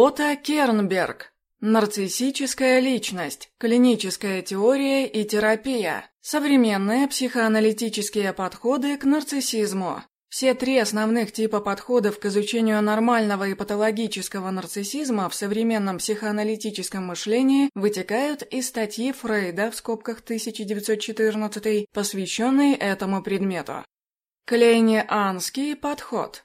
Ота Кернберг. Нарциссическая личность. Клиническая теория и терапия. Современные психоаналитические подходы к нарциссизму. Все три основных типа подходов к изучению нормального и патологического нарциссизма в современном психоаналитическом мышлении вытекают из статьи Фрейда в скобках 1914, посвященной этому предмету. Клейни-Анский подход.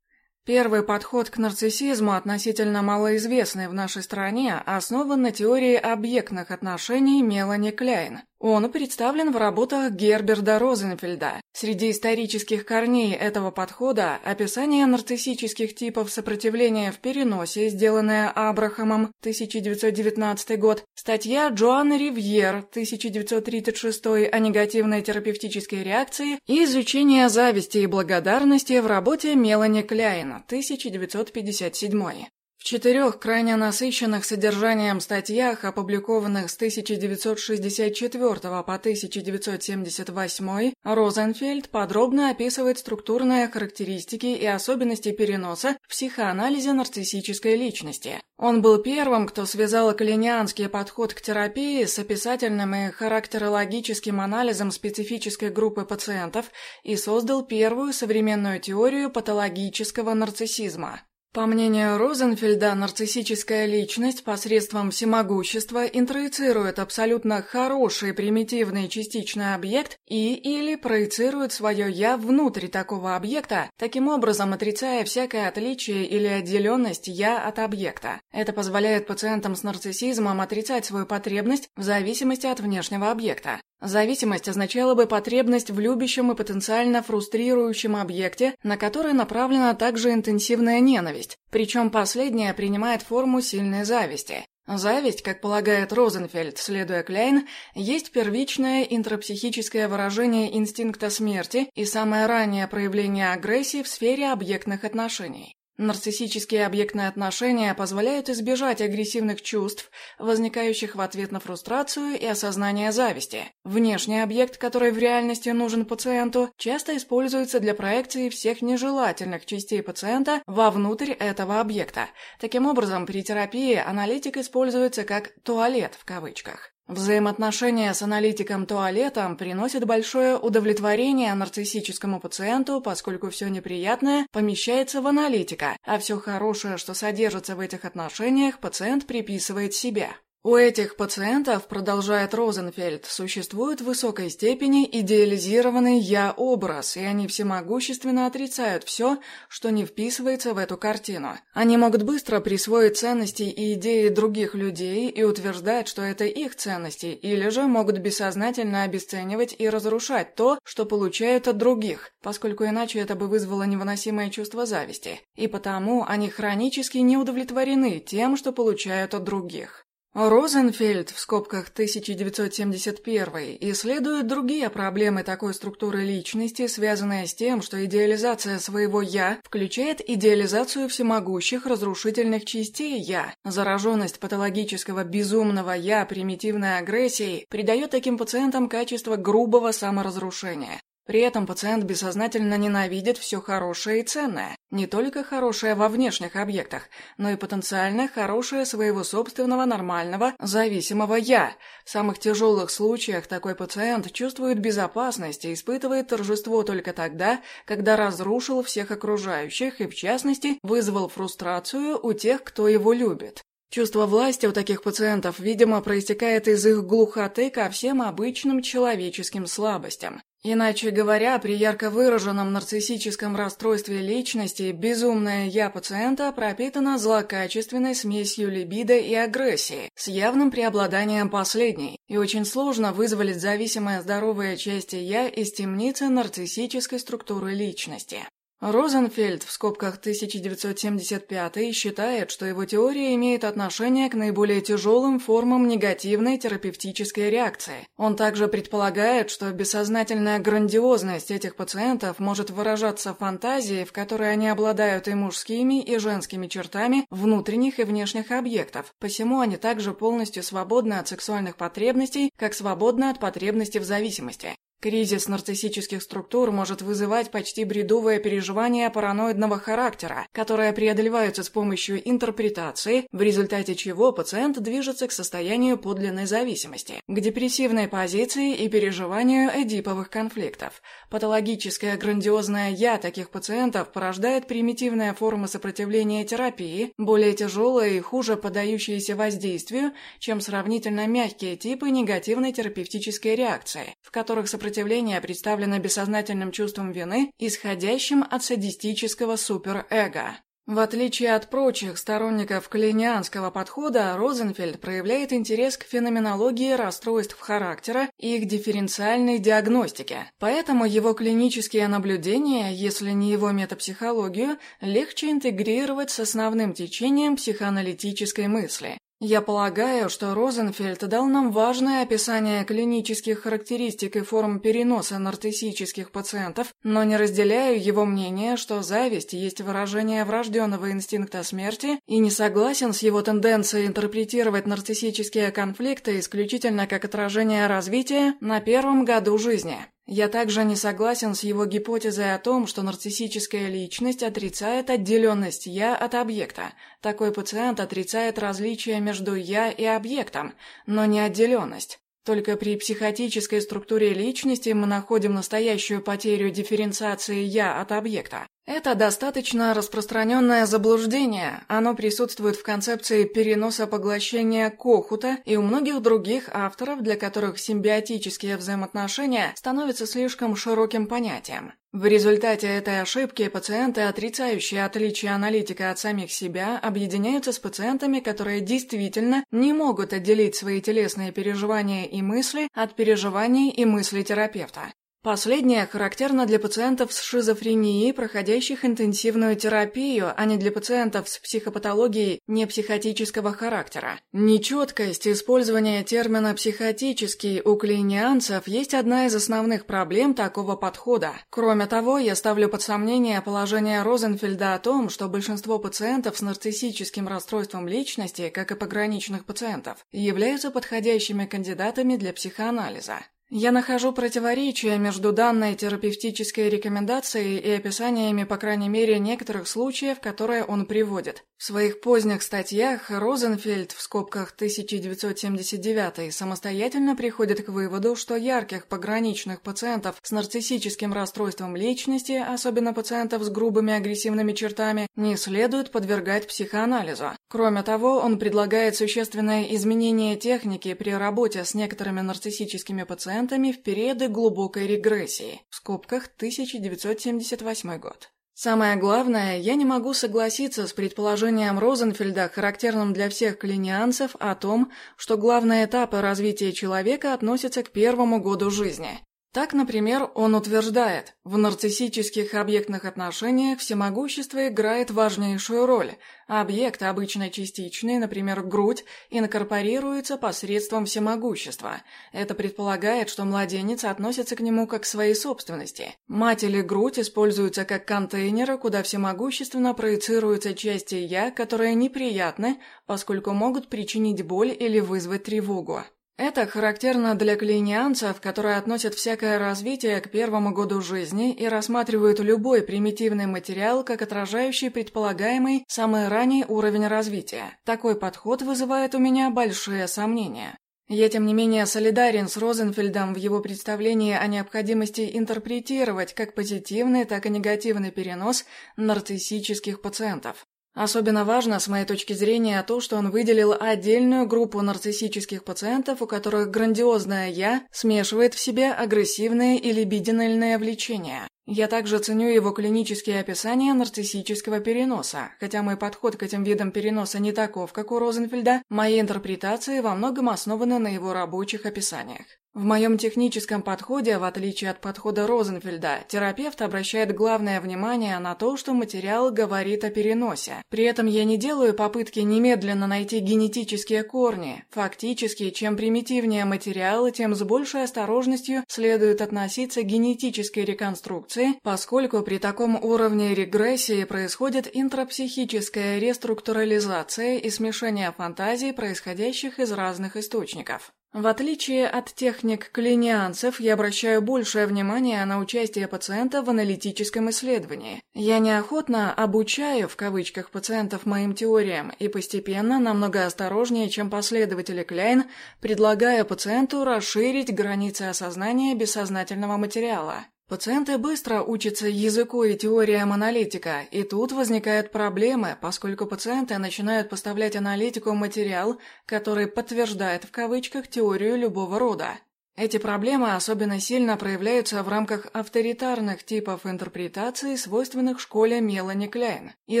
Первый подход к нарциссизму, относительно малоизвестный в нашей стране, основан на теории объектных отношений Мелани Кляйн. Он представлен в работах Герберда Розенфельда. Среди исторических корней этого подхода описание нарциссических типов сопротивления в переносе, сделанное Абрахамом, 1919 год, статья Джоанны Ривьер, 1936 о негативной терапевтической реакции и изучение зависти и благодарности в работе Мелани Кляйн, 1957. В четырех крайне насыщенных содержанием статьях, опубликованных с 1964 по 1978, Розенфельд подробно описывает структурные характеристики и особенности переноса в психоанализе нарциссической личности. Он был первым, кто связал клинианский подход к терапии с описательным и характерологическим анализом специфической группы пациентов и создал первую современную теорию патологического нарциссизма. По мнению Розенфельда, нарциссическая личность посредством всемогущества интроицирует абсолютно хороший примитивный частичный объект и или проецирует свое «я» внутрь такого объекта, таким образом отрицая всякое отличие или отделенность «я» от объекта. Это позволяет пациентам с нарциссизмом отрицать свою потребность в зависимости от внешнего объекта. Зависимость означала бы потребность в любящем и потенциально фрустрирующем объекте, на который направлена также интенсивная ненависть, причем последняя принимает форму сильной зависти. Зависть, как полагает Розенфельд, следуя Кляйн, есть первичное интрапсихическое выражение инстинкта смерти и самое раннее проявление агрессии в сфере объектных отношений. Нарциссические объектные отношения позволяют избежать агрессивных чувств, возникающих в ответ на фрустрацию и осознание зависти. Внешний объект, который в реальности нужен пациенту, часто используется для проекции всех нежелательных частей пациента вовнутрь этого объекта. Таким образом, при терапии аналитик используется как «туалет» в кавычках. Взаимоотношения с аналитиком-туалетом приносят большое удовлетворение нарциссическому пациенту, поскольку все неприятное помещается в аналитика, а все хорошее, что содержится в этих отношениях, пациент приписывает себе. У этих пациентов, продолжает Розенфельд, существует в высокой степени идеализированный «я-образ», и они всемогущественно отрицают все, что не вписывается в эту картину. Они могут быстро присвоить ценности и идеи других людей и утверждать, что это их ценности, или же могут бессознательно обесценивать и разрушать то, что получают от других, поскольку иначе это бы вызвало невыносимое чувство зависти. И потому они хронически не удовлетворены тем, что получают от других. Розенфельд в скобках 1971 исследует другие проблемы такой структуры личности, связанные с тем, что идеализация своего «я» включает идеализацию всемогущих разрушительных частей «я». Зараженность патологического безумного «я» примитивной агрессией придает таким пациентам качество грубого саморазрушения. При этом пациент бессознательно ненавидит все хорошее и ценное, не только хорошее во внешних объектах, но и потенциально хорошее своего собственного нормального, зависимого «я». В самых тяжелых случаях такой пациент чувствует безопасность и испытывает торжество только тогда, когда разрушил всех окружающих и, в частности, вызвал фрустрацию у тех, кто его любит. Чувство власти у таких пациентов, видимо, проистекает из их глухоты ко всем обычным человеческим слабостям. Иначе говоря, при ярко выраженном нарциссическом расстройстве личности безумное «я» пациента пропитано злокачественной смесью либидо и агрессии, с явным преобладанием последней, и очень сложно вызволить зависимое здоровые части «я» из темницы нарциссической структуры личности. Розенфельд в скобках 1975 считает, что его теория имеет отношение к наиболее тяжелым формам негативной терапевтической реакции. Он также предполагает, что бессознательная грандиозность этих пациентов может выражаться в фантазии, в которой они обладают и мужскими, и женскими чертами внутренних и внешних объектов, посему они также полностью свободны от сексуальных потребностей, как свободны от потребностей в зависимости. Кризис нарциссических структур может вызывать почти бредовое переживание параноидного характера, которое преодолевается с помощью интерпретации, в результате чего пациент движется к состоянию подлинной зависимости, к депрессивной позиции и переживанию эдиповых конфликтов. Патологическое грандиозное «я» таких пациентов порождает примитивная форма сопротивления терапии, более тяжелая и хуже поддающиеся воздействию, чем сравнительно мягкие типы негативной терапевтической реакции, в которых сопротивление сопротивление представлено бессознательным чувством вины, исходящим от садистического суперэго. В отличие от прочих сторонников клинианского подхода, Розенфельд проявляет интерес к феноменологии расстройств характера и их дифференциальной диагностике. Поэтому его клинические наблюдения, если не его метапсихологию, легче интегрировать с основным течением психоаналитической мысли. Я полагаю, что Розенфельд дал нам важное описание клинических характеристик и форм переноса нарциссических пациентов, но не разделяю его мнение, что зависть есть выражение врожденного инстинкта смерти и не согласен с его тенденцией интерпретировать нарциссические конфликты исключительно как отражение развития на первом году жизни. Я также не согласен с его гипотезой о том, что нарциссическая личность отрицает отделенность «я» от объекта. Такой пациент отрицает различие между «я» и объектом, но не отделенность. Только при психотической структуре личности мы находим настоящую потерю дифференциации «я» от объекта. Это достаточно распространенное заблуждение, оно присутствует в концепции переноса поглощения Кохута и у многих других авторов, для которых симбиотические взаимоотношения становятся слишком широким понятием. В результате этой ошибки пациенты, отрицающие отличие аналитика от самих себя, объединяются с пациентами, которые действительно не могут отделить свои телесные переживания и мысли от переживаний и мыслей терапевта. Последнее характерно для пациентов с шизофренией, проходящих интенсивную терапию, а не для пациентов с психопатологией непсихотического характера. Нечеткость использования термина «психотический» у клинианцев есть одна из основных проблем такого подхода. Кроме того, я ставлю под сомнение положение Розенфельда о том, что большинство пациентов с нарциссическим расстройством личности, как и пограничных пациентов, являются подходящими кандидатами для психоанализа. Я нахожу противоречия между данной терапевтической рекомендацией и описаниями, по крайней мере, некоторых случаев, которые он приводит. В своих поздних статьях Розенфельд в скобках 1979 самостоятельно приходит к выводу, что ярких пограничных пациентов с нарциссическим расстройством личности, особенно пациентов с грубыми агрессивными чертами, не следует подвергать психоанализу. Кроме того, он предлагает существенное изменение техники при работе с некоторыми нарциссическими пациентами, пациентами в периоды глубокой регрессии, в скобках 1978 год. Самое главное, я не могу согласиться с предположением Розенфельда, характерным для всех клинианцев, о том, что главные этапы развития человека относятся к первому году жизни. Так, например, он утверждает, в нарциссических объектных отношениях всемогущество играет важнейшую роль, а объект, обычно частичный, например, грудь, инкорпорируется посредством всемогущества. Это предполагает, что младенец относится к нему как к своей собственности. Мать или грудь используются как контейнеры, куда всемогущественно проецируются части «я», которые неприятны, поскольку могут причинить боль или вызвать тревогу. Это характерно для клинианцев, которые относят всякое развитие к первому году жизни и рассматривают любой примитивный материал как отражающий предполагаемый самый ранний уровень развития. Такой подход вызывает у меня большие сомнения. Я, тем не менее, солидарен с Розенфельдом в его представлении о необходимости интерпретировать как позитивный, так и негативный перенос нарциссических пациентов. Особенно важно, с моей точки зрения, то, что он выделил отдельную группу нарциссических пациентов, у которых грандиозное «я» смешивает в себе агрессивные и либидинальные влечения. Я также ценю его клинические описания нарциссического переноса. Хотя мой подход к этим видам переноса не таков, как у Розенфельда, мои интерпретации во многом основаны на его рабочих описаниях. В моем техническом подходе, в отличие от подхода Розенфельда, терапевт обращает главное внимание на то, что материал говорит о переносе. При этом я не делаю попытки немедленно найти генетические корни. Фактически, чем примитивнее материал, тем с большей осторожностью следует относиться к генетической реконструкции, поскольку при таком уровне регрессии происходит интрапсихическая реструктурализация и смешение фантазий, происходящих из разных источников. В отличие от техник клинианцев, я обращаю большее внимание на участие пациента в аналитическом исследовании. Я неохотно «обучаю» в кавычках пациентов моим теориям и постепенно, намного осторожнее, чем последователи Кляйн, предлагаю пациенту расширить границы осознания бессознательного материала. Пациенты быстро учатся языку и теориям аналитика, и тут возникают проблемы, поскольку пациенты начинают поставлять аналитику материал, который подтверждает в кавычках теорию любого рода. Эти проблемы особенно сильно проявляются в рамках авторитарных типов интерпретации, свойственных школе Мелани Кляйн. И,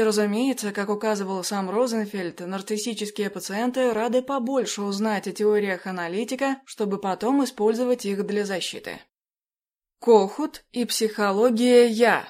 разумеется, как указывал сам Розенфельд, нарциссические пациенты рады побольше узнать о теориях аналитика, чтобы потом использовать их для защиты. Кохут и психология «Я».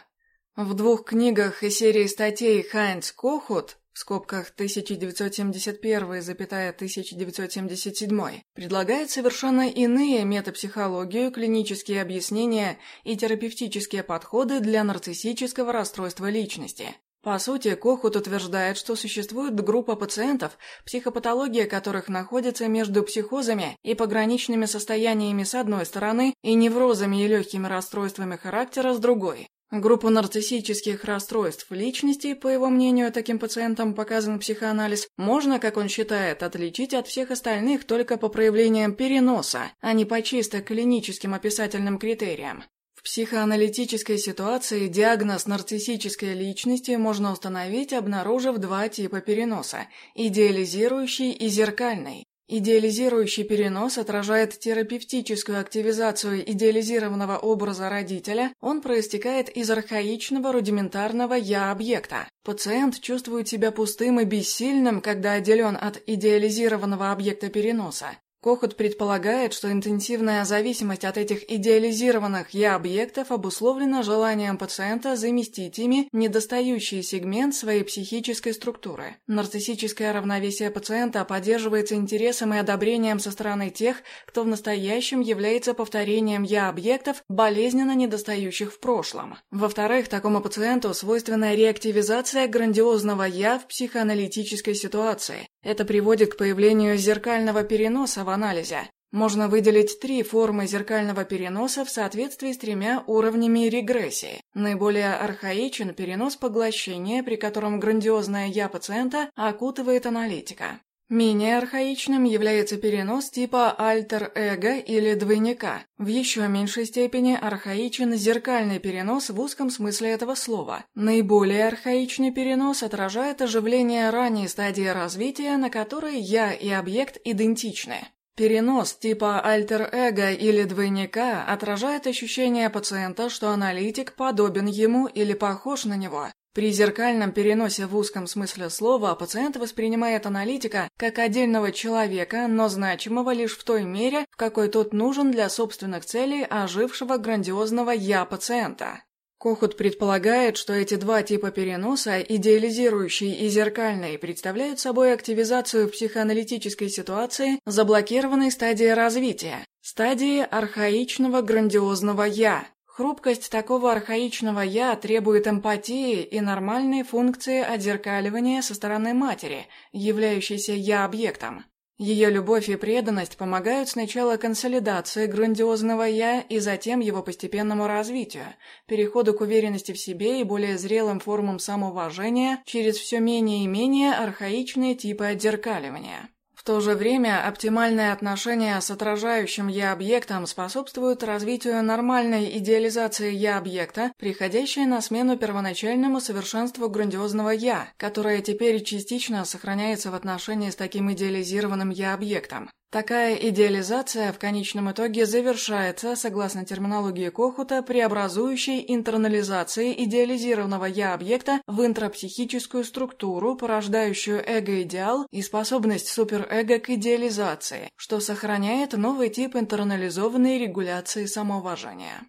В двух книгах и серии статей Хайнц Кохут в скобках 1971-1977 предлагает совершенно иные метапсихологию, клинические объяснения и терапевтические подходы для нарциссического расстройства личности. По сути, Кохут утверждает, что существует группа пациентов, психопатология которых находится между психозами и пограничными состояниями с одной стороны и неврозами и легкими расстройствами характера с другой. Группу нарциссических расстройств личности, по его мнению, таким пациентам показан психоанализ, можно, как он считает, отличить от всех остальных только по проявлениям переноса, а не по чисто клиническим описательным критериям. Психоаналитической ситуации диагноз нарциссической личности можно установить, обнаружив два типа переноса – идеализирующий и зеркальный. Идеализирующий перенос отражает терапевтическую активизацию идеализированного образа родителя, он проистекает из архаичного рудиментарного «я-объекта». Пациент чувствует себя пустым и бессильным, когда отделен от идеализированного объекта переноса. Кохот предполагает, что интенсивная зависимость от этих идеализированных «я-объектов» обусловлена желанием пациента заместить ими недостающий сегмент своей психической структуры. Нарциссическое равновесие пациента поддерживается интересом и одобрением со стороны тех, кто в настоящем является повторением «я-объектов», болезненно недостающих в прошлом. Во-вторых, такому пациенту свойственна реактивизация грандиозного «я» в психоаналитической ситуации. Это приводит к появлению зеркального переноса в анализе. Можно выделить три формы зеркального переноса в соответствии с тремя уровнями регрессии. Наиболее архаичен перенос поглощения, при котором грандиозное «я» пациента окутывает аналитика. Менее архаичным является перенос типа альтер-эго или двойника. В еще меньшей степени архаичен зеркальный перенос в узком смысле этого слова. Наиболее архаичный перенос отражает оживление ранней стадии развития, на которой «я» и объект идентичны. Перенос типа альтер-эго или двойника отражает ощущение пациента, что аналитик подобен ему или похож на него, при зеркальном переносе в узком смысле слова пациент воспринимает аналитика как отдельного человека, но значимого лишь в той мере, в какой тот нужен для собственных целей ожившего грандиозного «я» пациента. Кохут предполагает, что эти два типа переноса, идеализирующий и зеркальный, представляют собой активизацию в психоаналитической ситуации заблокированной стадии развития, стадии архаичного грандиозного «я», Хрупкость такого архаичного «я» требует эмпатии и нормальной функции отзеркаливания со стороны матери, являющейся «я-объектом». Ее любовь и преданность помогают сначала консолидации грандиозного «я» и затем его постепенному развитию, переходу к уверенности в себе и более зрелым формам самоуважения через все менее и менее архаичные типы отзеркаливания. В то же время оптимальное отношение с отражающим «я-объектом» способствует развитию нормальной идеализации «я-объекта», приходящей на смену первоначальному совершенству грандиозного «я», которое теперь частично сохраняется в отношении с таким идеализированным «я-объектом. Такая идеализация в конечном итоге завершается, согласно терминологии Кохута, преобразующей интернализацией идеализированного «я-объекта» в интрапсихическую структуру, порождающую эго-идеал и способность суперэго к идеализации, что сохраняет новый тип интернализованной регуляции самоуважения.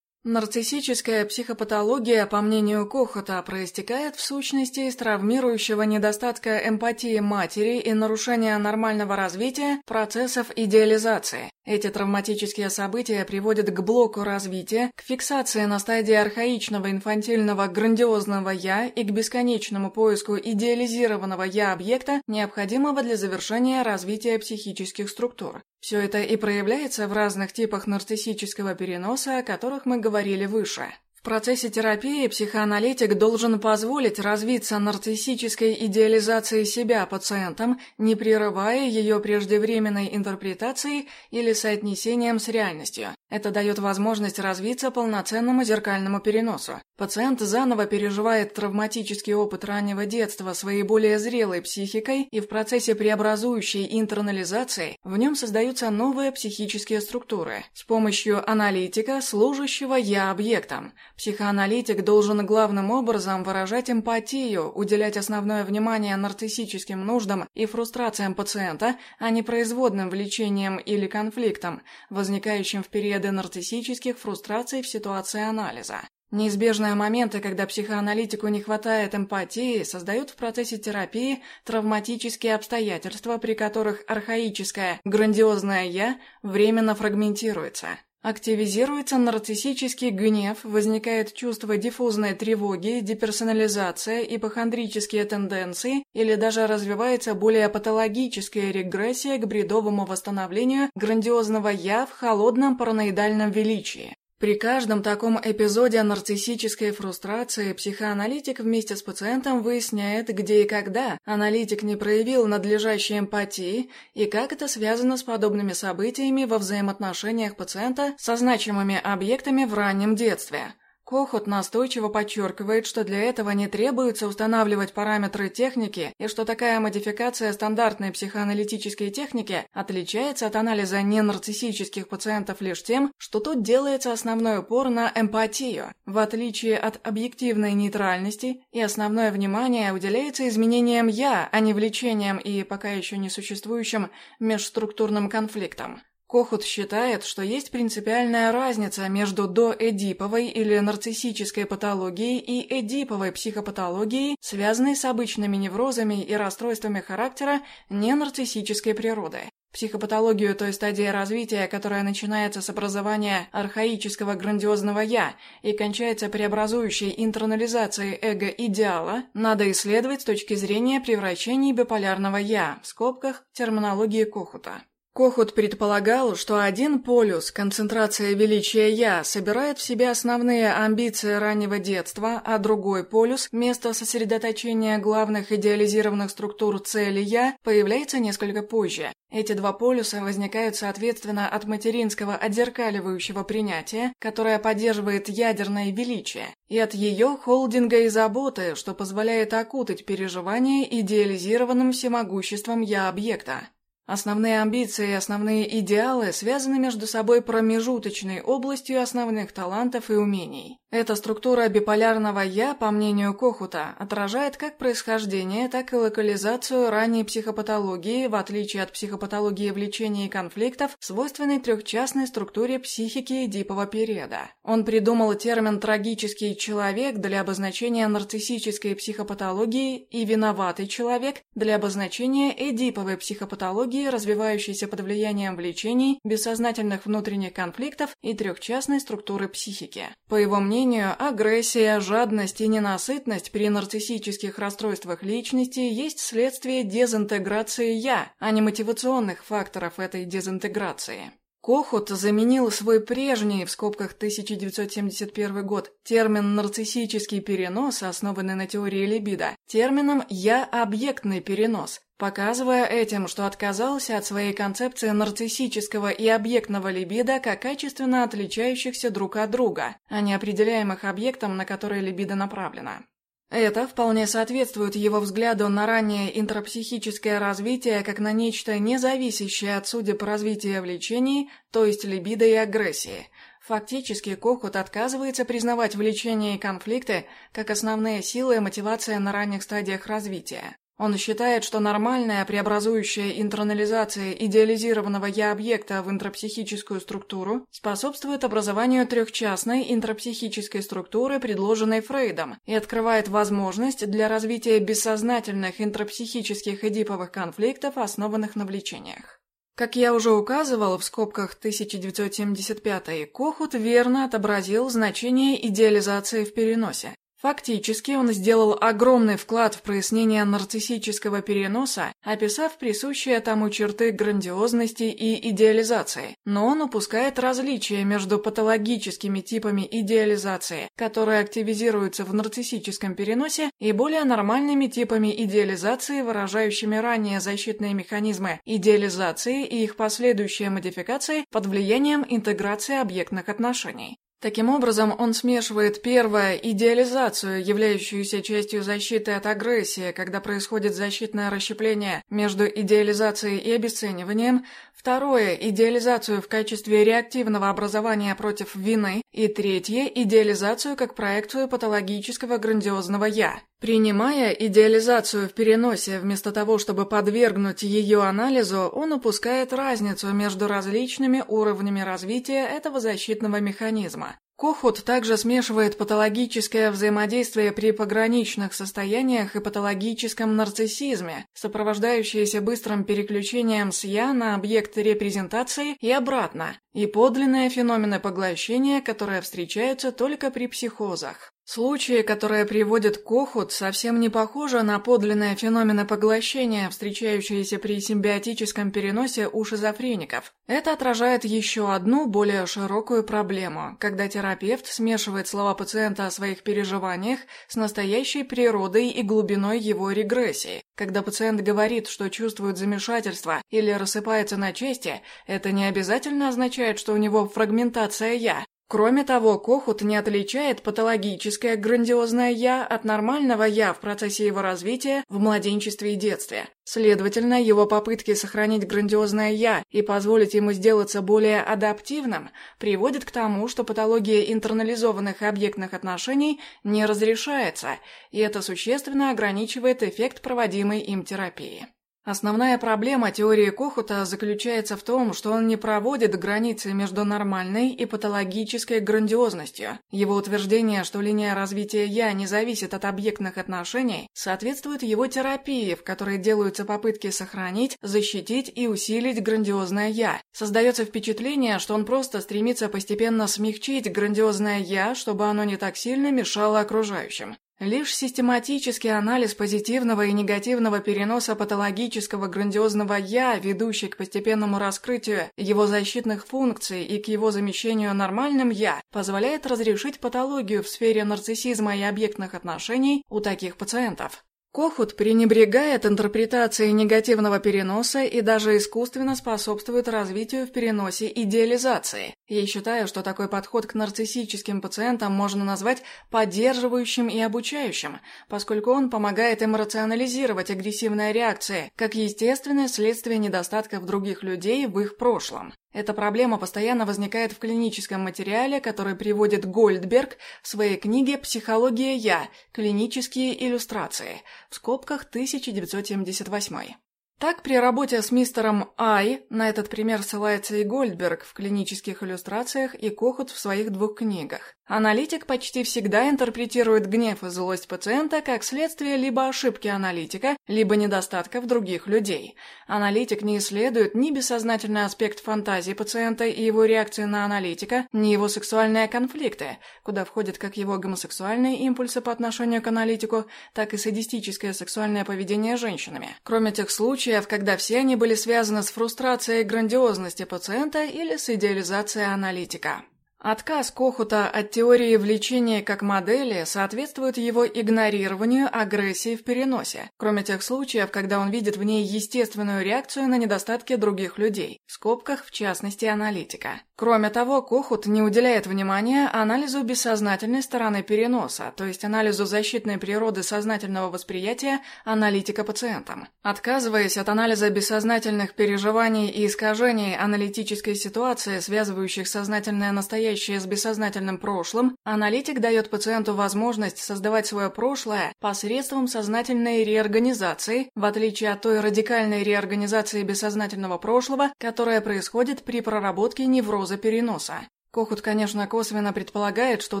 Нарциссическая психопатология, по мнению Кохота, проистекает в сущности из травмирующего недостатка эмпатии матери и нарушения нормального развития процессов идеализации. Эти травматические события приводят к блоку развития, к фиксации на стадии архаичного инфантильного грандиозного «я» и к бесконечному поиску идеализированного «я» объекта, необходимого для завершения развития психических структур. Все это и проявляется в разных типах нарциссического переноса, о которых мы говорили выше процессе терапии психоаналитик должен позволить развиться нарциссической идеализации себя пациентам, не прерывая ее преждевременной интерпретацией или соотнесением с реальностью. Это дает возможность развиться полноценному зеркальному переносу. Пациент заново переживает травматический опыт раннего детства своей более зрелой психикой, и в процессе преобразующей интернализации в нем создаются новые психические структуры с помощью аналитика, служащего «я» объектом. Психоаналитик должен главным образом выражать эмпатию, уделять основное внимание нарциссическим нуждам и фрустрациям пациента, а не производным влечениям или конфликтам, возникающим в периоды нарциссических фрустраций в ситуации анализа. Неизбежные моменты, когда психоаналитику не хватает эмпатии, создают в процессе терапии травматические обстоятельства, при которых архаическое, грандиозное «я» временно фрагментируется. Активизируется нарциссический гнев, возникает чувство диффузной тревоги, деперсонализация, ипохондрические тенденции или даже развивается более патологическая регрессия к бредовому восстановлению грандиозного «я» в холодном параноидальном величии. При каждом таком эпизоде нарциссической фрустрации психоаналитик вместе с пациентом выясняет, где и когда аналитик не проявил надлежащей эмпатии и как это связано с подобными событиями во взаимоотношениях пациента со значимыми объектами в раннем детстве – Кохот настойчиво подчеркивает, что для этого не требуется устанавливать параметры техники и что такая модификация стандартной психоаналитической техники отличается от анализа ненарциссических пациентов лишь тем, что тут делается основной упор на эмпатию, в отличие от объективной нейтральности, и основное внимание уделяется изменениям «я», а не влечениям и пока еще не существующим межструктурным конфликтам. Кохут считает, что есть принципиальная разница между доэдиповой или нарциссической патологией и эдиповой психопатологией, связанной с обычными неврозами и расстройствами характера ненарциссической природы. Психопатологию той стадии развития, которая начинается с образования архаического грандиозного «я» и кончается преобразующей интернализацией эго-идеала, надо исследовать с точки зрения превращений биполярного «я» в скобках терминологии Кохута. Кохут предполагал, что один полюс, концентрация величия «я», собирает в себе основные амбиции раннего детства, а другой полюс, место сосредоточения главных идеализированных структур цели «я», появляется несколько позже. Эти два полюса возникают соответственно от материнского отзеркаливающего принятия, которое поддерживает ядерное величие, и от ее холдинга и заботы, что позволяет окутать переживание идеализированным всемогуществом «я» объекта. Основные амбиции и основные идеалы связаны между собой промежуточной областью основных талантов и умений. Эта структура биполярного «я», по мнению Кохута, отражает как происхождение, так и локализацию ранней психопатологии, в отличие от психопатологии влечения и конфликтов, свойственной трехчастной структуре психики Эдипова периода. Он придумал термин «трагический человек» для обозначения нарциссической психопатологии и «виноватый человек» для обозначения Эдиповой психопатологии, развивающейся под влиянием влечений, бессознательных внутренних конфликтов и трехчастной структуры психики. По его мнению, агрессия, жадность и ненасытность при нарциссических расстройствах личности есть следствие дезинтеграции «я», а не мотивационных факторов этой дезинтеграции. Кохут заменил свой прежний, в скобках 1971 год, термин «нарциссический перенос», основанный на теории либидо, термином «я-объектный перенос», показывая этим, что отказался от своей концепции нарциссического и объектного либидо как качественно отличающихся друг от друга, а не определяемых объектом, на который либидо направлено. Это вполне соответствует его взгляду на раннее интрапсихическое развитие как на нечто независящее от судеб развития влечений, то есть либидо и агрессии. Фактически Кохут отказывается признавать влечения и конфликты как основные силы и мотивация на ранних стадиях развития. Он считает, что нормальная преобразующая интернализация идеализированного «я-объекта» в интропсихическую структуру способствует образованию трехчастной интропсихической структуры, предложенной Фрейдом, и открывает возможность для развития бессознательных интропсихических эдиповых конфликтов, основанных на влечениях. Как я уже указывал в скобках 1975 Кохут верно отобразил значение идеализации в переносе. Фактически он сделал огромный вклад в прояснение нарциссического переноса, описав присущие тому черты грандиозности и идеализации, но он упускает различия между патологическими типами идеализации, которые активизируются в нарциссическом переносе, и более нормальными типами идеализации, выражающими ранее защитные механизмы идеализации и их последующие модификации под влиянием интеграции объектных отношений. Таким образом, он смешивает первое – идеализацию, являющуюся частью защиты от агрессии, когда происходит защитное расщепление между идеализацией и обесцениванием, второе – идеализацию в качестве реактивного образования против вины, и третье – идеализацию как проекцию патологического грандиозного «я». Принимая идеализацию в переносе вместо того, чтобы подвергнуть ее анализу, он упускает разницу между различными уровнями развития этого защитного механизма. Кохут также смешивает патологическое взаимодействие при пограничных состояниях и патологическом нарциссизме, сопровождающееся быстрым переключением с «я» на объект репрезентации и обратно, и подлинные феномены поглощения, которые встречаются только при психозах. Случаи, которые приводят к охут, совсем не похожи на подлинные феномены поглощения, встречающиеся при симбиотическом переносе у шизофреников. Это отражает еще одну, более широкую проблему, когда терапевт смешивает слова пациента о своих переживаниях с настоящей природой и глубиной его регрессии. Когда пациент говорит, что чувствует замешательство или рассыпается на части, это не обязательно означает, что у него фрагментация «я», Кроме того, Кохут не отличает патологическое грандиозное «я» от нормального «я» в процессе его развития в младенчестве и детстве. Следовательно, его попытки сохранить грандиозное «я» и позволить ему сделаться более адаптивным приводят к тому, что патология интернализованных объектных отношений не разрешается, и это существенно ограничивает эффект проводимой им терапии. Основная проблема теории Кохута заключается в том, что он не проводит границы между нормальной и патологической грандиозностью. Его утверждение, что линия развития «я» не зависит от объектных отношений, соответствует его терапии, в которой делаются попытки сохранить, защитить и усилить грандиозное «я». Создается впечатление, что он просто стремится постепенно смягчить грандиозное «я», чтобы оно не так сильно мешало окружающим. Лишь систематический анализ позитивного и негативного переноса патологического грандиозного «я», ведущий к постепенному раскрытию его защитных функций и к его замещению нормальным «я», позволяет разрешить патологию в сфере нарциссизма и объектных отношений у таких пациентов. Кохут пренебрегает интерпретацией негативного переноса и даже искусственно способствует развитию в переносе идеализации. Я считаю, что такой подход к нарциссическим пациентам можно назвать поддерживающим и обучающим, поскольку он помогает им рационализировать агрессивные реакции, как естественное следствие недостатков других людей в их прошлом. Эта проблема постоянно возникает в клиническом материале, который приводит Гольдберг в своей книге «Психология Я. Клинические иллюстрации» в скобках 1978. Так, при работе с мистером Ай, на этот пример ссылается и Гольдберг в клинических иллюстрациях и Кохут в своих двух книгах. Аналитик почти всегда интерпретирует гнев и злость пациента как следствие либо ошибки аналитика, либо недостатков других людей. Аналитик не исследует ни бессознательный аспект фантазии пациента и его реакции на аналитика, ни его сексуальные конфликты, куда входят как его гомосексуальные импульсы по отношению к аналитику, так и садистическое сексуальное поведение женщинами. Кроме тех случаев, когда все они были связаны с фрустрацией грандиозности пациента или с идеализацией аналитика. Отказ Кохута от теории влечения как модели соответствует его игнорированию агрессии в переносе, кроме тех случаев, когда он видит в ней естественную реакцию на недостатки других людей, в скобках в частности аналитика. Кроме того, Кохут не уделяет внимания анализу бессознательной стороны переноса, то есть анализу защитной природы сознательного восприятия аналитика пациентам. Отказываясь от анализа бессознательных переживаний и искажений аналитической ситуации, связывающих сознательное настоящее настоящее с бессознательным прошлым, аналитик дает пациенту возможность создавать свое прошлое посредством сознательной реорганизации, в отличие от той радикальной реорганизации бессознательного прошлого, которая происходит при проработке невроза переноса. Кохут, конечно, косвенно предполагает, что у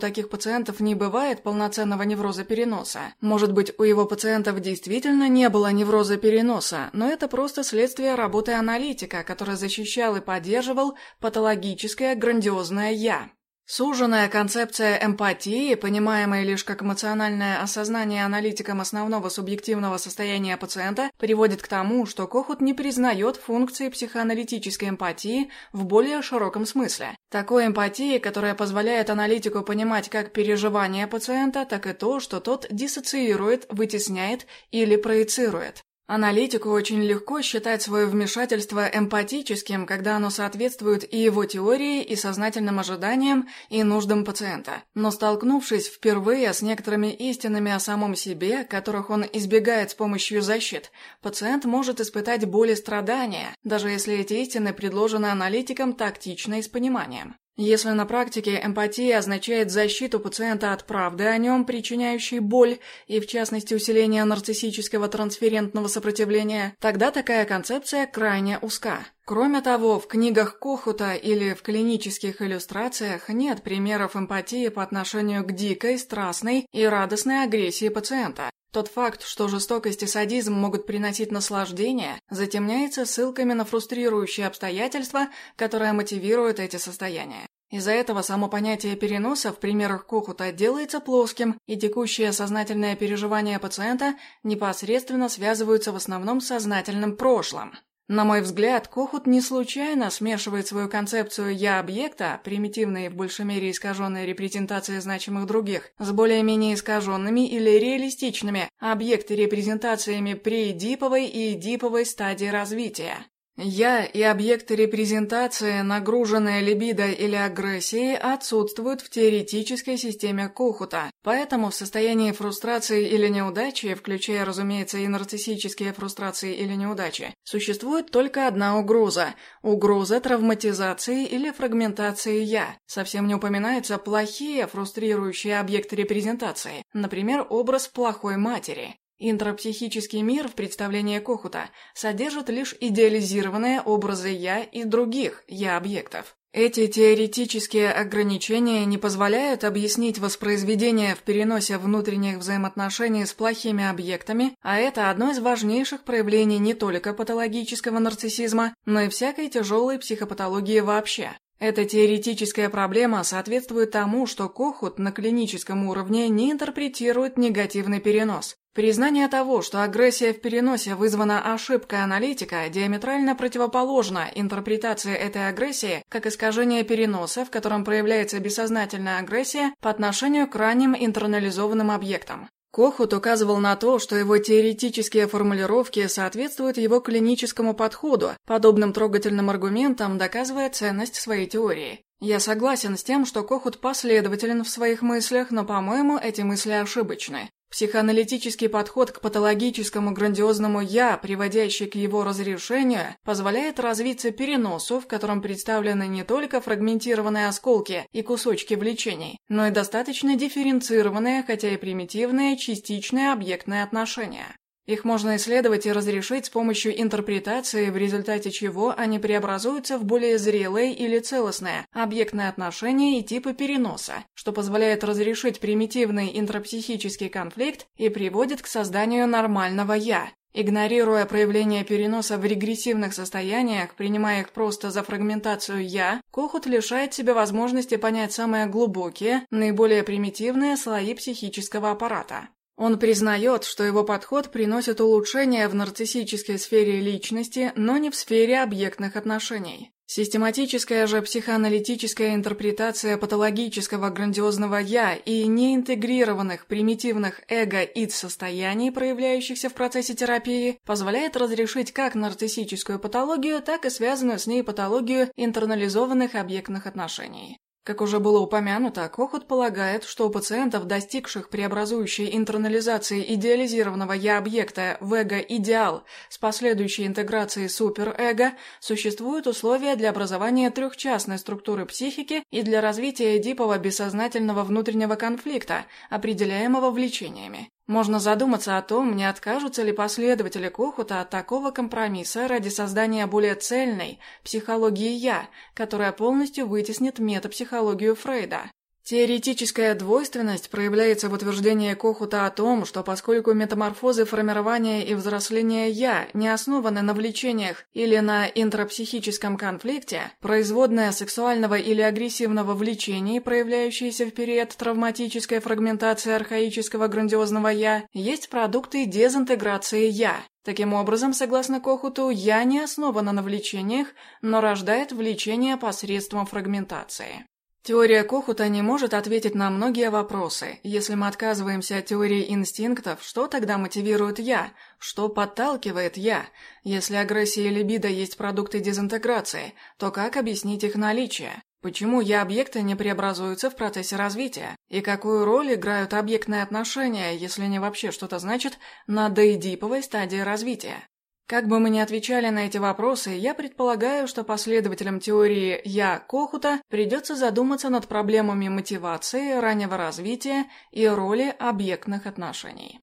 таких пациентов не бывает полноценного невроза переноса. Может быть, у его пациентов действительно не было невроза переноса, но это просто следствие работы аналитика, который защищал и поддерживал патологическое грандиозное «я». Суженная концепция эмпатии, понимаемая лишь как эмоциональное осознание аналитиком основного субъективного состояния пациента, приводит к тому, что Кохут не признает функции психоаналитической эмпатии в более широком смысле. Такой эмпатии, которая позволяет аналитику понимать как переживания пациента, так и то, что тот диссоциирует, вытесняет или проецирует. Аналитику очень легко считать свое вмешательство эмпатическим, когда оно соответствует и его теории, и сознательным ожиданиям, и нуждам пациента. Но столкнувшись впервые с некоторыми истинами о самом себе, которых он избегает с помощью защит, пациент может испытать боль и страдания, даже если эти истины предложены аналитиком тактично и с пониманием. Если на практике эмпатия означает защиту пациента от правды о нем, причиняющей боль, и в частности усиление нарциссического трансферентного сопротивления, тогда такая концепция крайне узка. Кроме того, в книгах Кохута или в клинических иллюстрациях нет примеров эмпатии по отношению к дикой, страстной и радостной агрессии пациента. Тот факт, что жестокость и садизм могут приносить наслаждение, затемняется ссылками на фрустрирующие обстоятельства, которые мотивируют эти состояния. Из-за этого само понятие переноса в примерах Кохута делается плоским, и текущее сознательное переживание пациента непосредственно связываются в основном с сознательным прошлым. На мой взгляд, Кохут не случайно смешивает свою концепцию «я-объекта», примитивной в большей мере искаженной репрезентации значимых других, с более-менее искаженными или реалистичными объекты-репрезентациями преэдиповой и эдиповой стадии развития. Я и объекты репрезентации, нагруженные либидо или агрессией, отсутствуют в теоретической системе Кухута, поэтому в состоянии фрустрации или неудачи, включая, разумеется, и нарциссические фрустрации или неудачи, существует только одна угроза – угроза травматизации или фрагментации «я». Совсем не упоминаются плохие фрустрирующие объекты репрезентации, например, образ плохой матери. Интропсихический мир в представлении Кохута содержит лишь идеализированные образы «я» и других «я-объектов». Эти теоретические ограничения не позволяют объяснить воспроизведение в переносе внутренних взаимоотношений с плохими объектами, а это одно из важнейших проявлений не только патологического нарциссизма, но и всякой тяжелой психопатологии вообще. Эта теоретическая проблема соответствует тому, что Кохут на клиническом уровне не интерпретирует негативный перенос. Признание того, что агрессия в переносе вызвана ошибкой аналитика, диаметрально противоположно интерпретации этой агрессии как искажение переноса, в котором проявляется бессознательная агрессия по отношению к ранним интернализованным объектам. Кохут указывал на то, что его теоретические формулировки соответствуют его клиническому подходу, подобным трогательным аргументам доказывая ценность своей теории. Я согласен с тем, что Кохут последователен в своих мыслях, но, по-моему, эти мысли ошибочны. Психоаналитический подход к патологическому грандиозному «я», приводящий к его разрешению, позволяет развиться переносу, в котором представлены не только фрагментированные осколки и кусочки влечений, но и достаточно дифференцированные, хотя и примитивные, частичные объектные отношения. Их можно исследовать и разрешить с помощью интерпретации, в результате чего они преобразуются в более зрелые или целостные объектные отношения и типы переноса, что позволяет разрешить примитивный интропсихический конфликт и приводит к созданию нормального «я», Игнорируя проявления переноса в регрессивных состояниях, принимая их просто за фрагментацию «я», Кохут лишает себя возможности понять самые глубокие, наиболее примитивные слои психического аппарата. Он признает, что его подход приносит улучшения в нарциссической сфере личности, но не в сфере объектных отношений. Систематическая же психоаналитическая интерпретация патологического грандиозного «я» и неинтегрированных примитивных эго-ид-состояний, проявляющихся в процессе терапии, позволяет разрешить как нарциссическую патологию, так и связанную с ней патологию интернализованных объектных отношений. Как уже было упомянуто, Кохут полагает, что у пациентов, достигших преобразующей интернализации идеализированного «я-объекта» в эго-идеал с последующей интеграцией супер-эго, существуют условия для образования трехчастной структуры психики и для развития эдипового бессознательного внутреннего конфликта, определяемого влечениями. Можно задуматься о том, не откажутся ли последователи Кохута от такого компромисса ради создания более цельной психологии «я», которая полностью вытеснит метапсихологию Фрейда. Теоретическая двойственность проявляется в утверждении Кохута о том, что поскольку метаморфозы формирования и взросления «я» не основаны на влечениях или на интрапсихическом конфликте, производная сексуального или агрессивного влечения, проявляющиеся в период травматической фрагментации архаического грандиозного «я», есть продукты дезинтеграции «я». Таким образом, согласно Кохуту, «я» не основано на влечениях, но рождает влечение посредством фрагментации. Теория Кохута не может ответить на многие вопросы. Если мы отказываемся от теории инстинктов, что тогда мотивирует «я», что подталкивает «я»? Если агрессия и либидо есть продукты дезинтеграции, то как объяснить их наличие? Почему «я-объекты» не преобразуются в процессе развития? И какую роль играют объектные отношения, если они вообще что-то значат, на доэдиповой стадии развития? Как бы мы ни отвечали на эти вопросы, я предполагаю, что последователям теории «я» Кохута придется задуматься над проблемами мотивации, раннего развития и роли объектных отношений.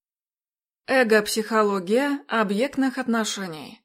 Эго-психология объектных отношений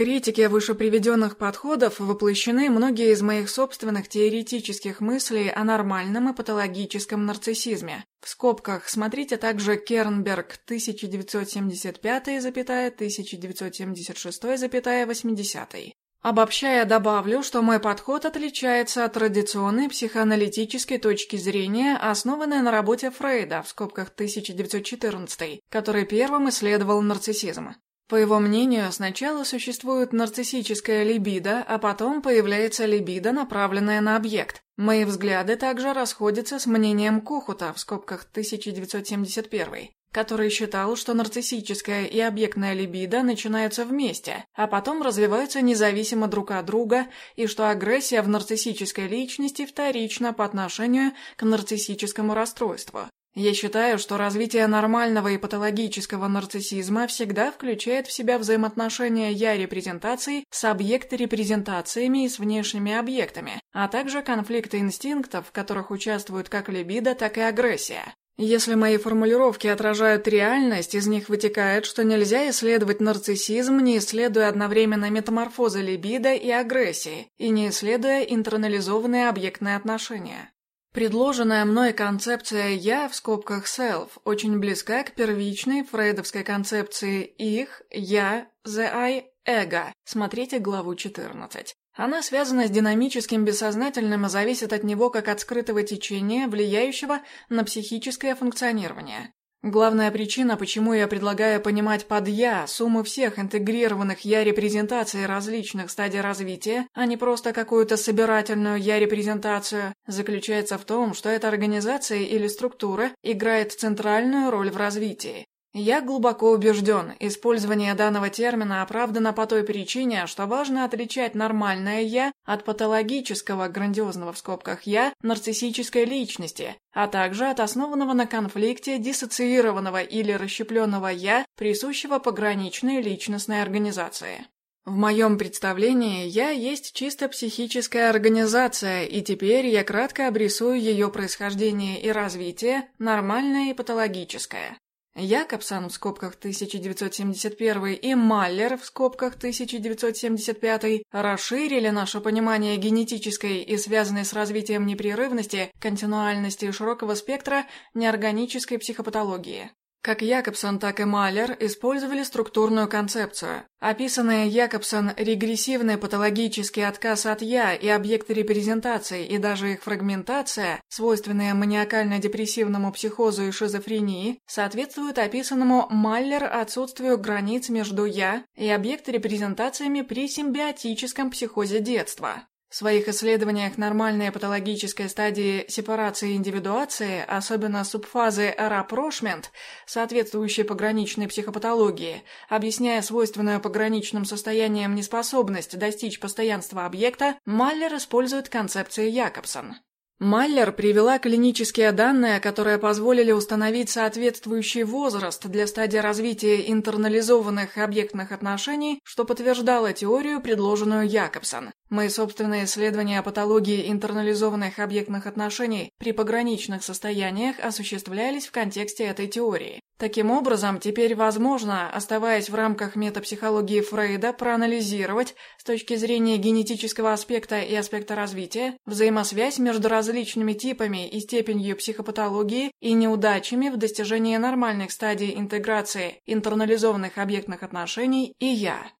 критике вышеприведенных подходов воплощены многие из моих собственных теоретических мыслей о нормальном и патологическом нарциссизме. В скобках смотрите также Кернберг 1975-1976-80. Обобщая, добавлю, что мой подход отличается от традиционной психоаналитической точки зрения, основанной на работе Фрейда в скобках 1914, который первым исследовал нарциссизм. По его мнению, сначала существует нарциссическая либидо, а потом появляется либидо, направленная на объект. Мои взгляды также расходятся с мнением Кухута в скобках 1971, который считал, что нарциссическая и объектная либидо начинаются вместе, а потом развиваются независимо друг от друга, и что агрессия в нарциссической личности вторична по отношению к нарциссическому расстройству. Я считаю, что развитие нормального и патологического нарциссизма всегда включает в себя взаимоотношения я-репрезентаций с объект-репрезентациями и с внешними объектами, а также конфликты инстинктов, в которых участвуют как либидо, так и агрессия. Если мои формулировки отражают реальность, из них вытекает, что нельзя исследовать нарциссизм, не исследуя одновременно метаморфозы либидо и агрессии, и не исследуя интернализованные объектные отношения. Предложенная мной концепция «я» в скобках «self» очень близка к первичной фрейдовской концепции «их», «я», «the I», «эго». Смотрите главу 14. Она связана с динамическим бессознательным и зависит от него как от скрытого течения, влияющего на психическое функционирование. Главная причина, почему я предлагаю понимать под «я» сумму всех интегрированных «я-репрезентаций» различных стадий развития, а не просто какую-то собирательную «я-репрезентацию», заключается в том, что эта организация или структура играет центральную роль в развитии. Я глубоко убежден, использование данного термина оправдано по той причине, что важно отличать нормальное «я» от патологического, грандиозного в скобках «я» нарциссической личности, а также от основанного на конфликте диссоциированного или расщепленного «я», присущего пограничной личностной организации. В моем представлении я есть чисто психическая организация, и теперь я кратко обрисую ее происхождение и развитие, нормальное и патологическое. Якобсон в скобках 1971 и Маллер в скобках 1975 расширили наше понимание генетической и связанной с развитием непрерывности, континуальности и широкого спектра неорганической психопатологии. Как Якобсон, так и Малер использовали структурную концепцию. Описанные Якобсон регрессивный патологический отказ от «я» и объекты репрезентации и даже их фрагментация, свойственные маниакально-депрессивному психозу и шизофрении, соответствуют описанному Маллер отсутствию границ между «я» и объект репрезентациями при симбиотическом психозе детства. В своих исследованиях нормальной патологической стадии сепарации и индивидуации, особенно субфазы рапрошмент, соответствующей пограничной психопатологии, объясняя свойственную пограничным состояниям неспособность достичь постоянства объекта, Маллер использует концепции Якобсон. Маллер привела клинические данные, которые позволили установить соответствующий возраст для стадии развития интернализованных объектных отношений, что подтверждало теорию, предложенную Якобсон. Мои собственные исследования патологии интернализованных объектных отношений при пограничных состояниях осуществлялись в контексте этой теории. Таким образом, теперь возможно, оставаясь в рамках метапсихологии Фрейда, проанализировать с точки зрения генетического аспекта и аспекта развития взаимосвязь между различными типами и степенью психопатологии и неудачами в достижении нормальных стадий интеграции интернализованных объектных отношений и «я».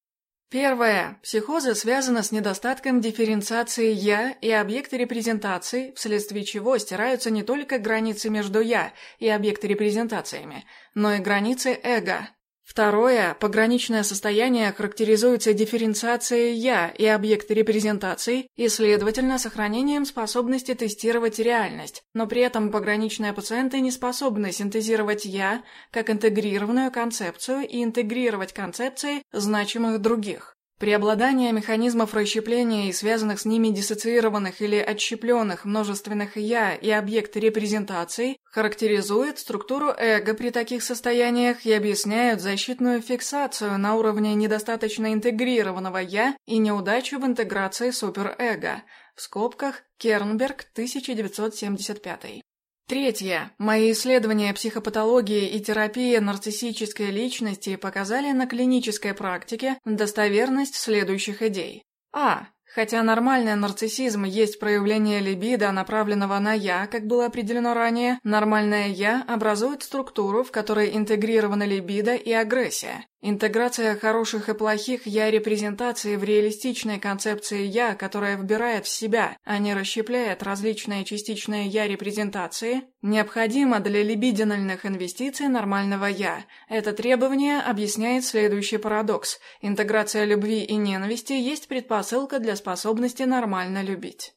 Первое. Психозы связаны с недостатком дифференциации «я» и объекта репрезентации, вследствие чего стираются не только границы между «я» и объекты репрезентациями, но и границы эго. Второе. Пограничное состояние характеризуется дифференциацией «я» и объекта репрезентации и, следовательно, сохранением способности тестировать реальность, но при этом пограничные пациенты не способны синтезировать «я» как интегрированную концепцию и интегрировать концепции значимых других. Преобладание механизмов расщепления и связанных с ними диссоциированных или отщепленных множественных «я» и объекты репрезентации характеризует структуру эго при таких состояниях и объясняют защитную фиксацию на уровне недостаточно интегрированного «я» и неудачу в интеграции суперэго. В скобках Кернберг, 1975. Третье. Мои исследования психопатологии и терапии нарциссической личности показали на клинической практике достоверность следующих идей. А. Хотя нормальный нарциссизм есть проявление либидо, направленного на «я», как было определено ранее, нормальное «я» образует структуру, в которой интегрированы либидо и агрессия. Интеграция хороших и плохих «я-репрезентации» в реалистичной концепции «я», которая вбирает в себя, а не расщепляет различные частичные «я-репрезентации», необходима для либидинальных инвестиций нормального «я». Это требование объясняет следующий парадокс. Интеграция любви и ненависти есть предпосылка для способности нормально любить.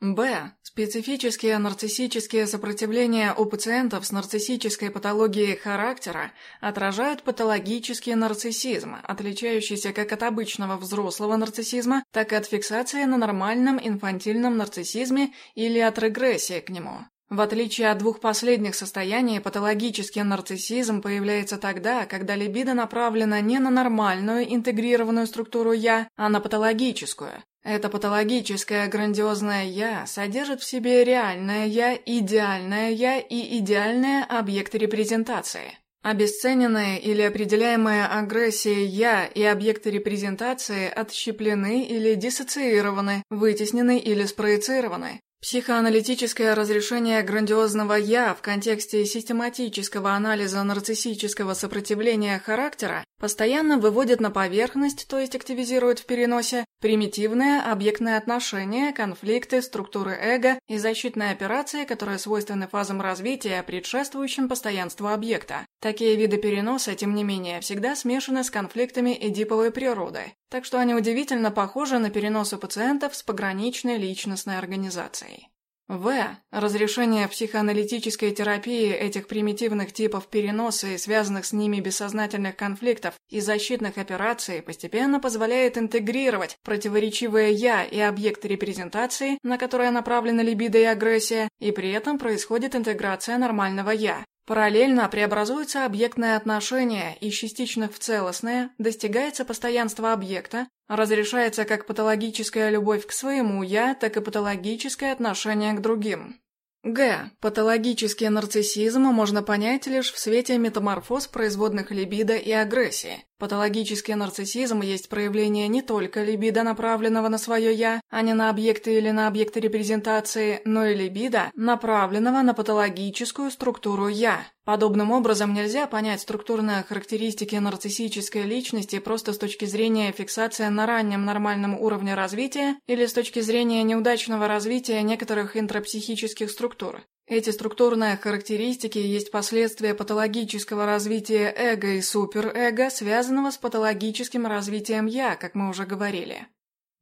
Б. Специфические нарциссические сопротивления у пациентов с нарциссической патологией характера отражают патологический нарциссизм, отличающийся как от обычного взрослого нарциссизма, так и от фиксации на нормальном инфантильном нарциссизме или от регрессии к нему. В отличие от двух последних состояний, патологический нарциссизм появляется тогда, когда либидо направлена не на нормальную интегрированную структуру «я», а на патологическую. Это патологическое грандиозное «я» содержит в себе реальное «я», идеальное «я» и идеальные объекты репрезентации. Обесцененные или определяемые агрессией «я» и объекты репрезентации отщеплены или диссоциированы, вытеснены или спроецированы. Психоаналитическое разрешение грандиозного «я» в контексте систематического анализа нарциссического сопротивления характера постоянно выводит на поверхность, то есть активизирует в переносе, примитивные объектные отношения, конфликты, структуры эго и защитные операции, которые свойственны фазам развития, предшествующим постоянству объекта. Такие виды переноса, тем не менее, всегда смешаны с конфликтами эдиповой природы, так что они удивительно похожи на перенос у пациентов с пограничной личностной организацией. В. Разрешение психоаналитической терапии этих примитивных типов переноса и связанных с ними бессознательных конфликтов и защитных операций постепенно позволяет интегрировать противоречивое «я» и объекты репрезентации, на которые направлена либидо и агрессия, и при этом происходит интеграция нормального «я», Параллельно преобразуется объектное отношение из частичных в целостное, достигается постоянство объекта, разрешается как патологическая любовь к своему «я», так и патологическое отношение к другим. Г. Патологический нарциссизм можно понять лишь в свете метаморфоз производных либидо и агрессии. Патологический нарциссизм есть проявление не только либидо, направленного на свое «я», а не на объекты или на объекты репрезентации, но и либидо, направленного на патологическую структуру «я». Подобным образом нельзя понять структурные характеристики нарциссической личности просто с точки зрения фиксации на раннем нормальном уровне развития или с точки зрения неудачного развития некоторых интрапсихических структур. Эти структурные характеристики есть последствия патологического развития эго и суперэго, связанного с патологическим развитием «я», как мы уже говорили.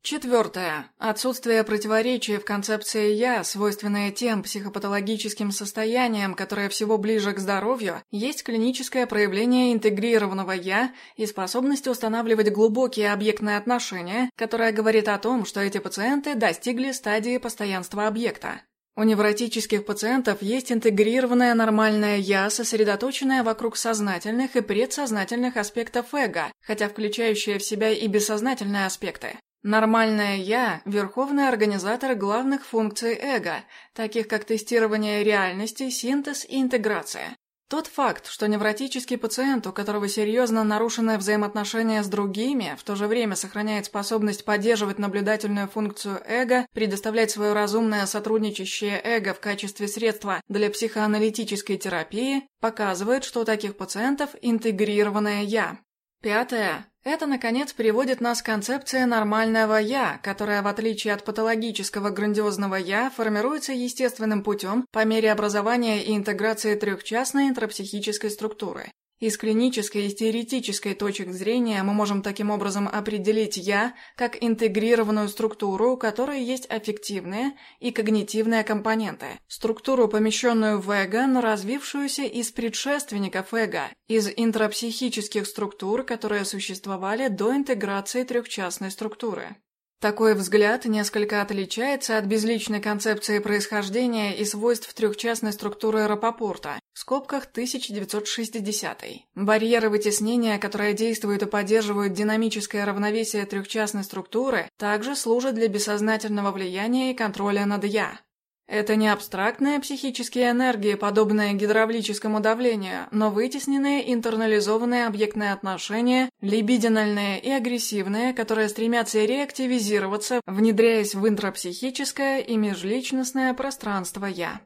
Четвертое. Отсутствие противоречия в концепции «я», свойственное тем психопатологическим состояниям, которые всего ближе к здоровью, есть клиническое проявление интегрированного «я» и способность устанавливать глубокие объектные отношения, которая говорит о том, что эти пациенты достигли стадии постоянства объекта. У невротических пациентов есть интегрированное нормальное «я», сосредоточенное вокруг сознательных и предсознательных аспектов эго, хотя включающее в себя и бессознательные аспекты. Нормальное «я» – верховный организатор главных функций эго, таких как тестирование реальности, синтез и интеграция. Тот факт, что невротический пациент, у которого серьезно нарушенное взаимоотношение с другими, в то же время сохраняет способность поддерживать наблюдательную функцию эго, предоставлять свое разумное сотрудничающее эго в качестве средства для психоаналитической терапии, показывает, что у таких пациентов интегрированное «я». Пятое. Это, наконец, приводит нас к концепции нормального «я», которая, в отличие от патологического грандиозного «я», формируется естественным путем по мере образования и интеграции трехчастной интропсихической структуры. Из клинической и теоретической точек зрения мы можем таким образом определить «я» как интегрированную структуру, у которой есть аффективные и когнитивные компоненты, структуру, помещенную в эго, но развившуюся из предшественников эго, из интропсихических структур, которые существовали до интеграции трехчастной структуры. Такой взгляд несколько отличается от безличной концепции происхождения и свойств трехчастной структуры Рапопорта, в скобках 1960 -й. Барьеры вытеснения, которые действуют и поддерживают динамическое равновесие трехчастной структуры, также служат для бессознательного влияния и контроля над «я». Это не абстрактные психические энергии, подобные гидравлическому давлению, но вытесненные интернализованные объектные отношения, либидинальные и агрессивные, которые стремятся реактивизироваться, внедряясь в интрапсихическое и межличностное пространство «я».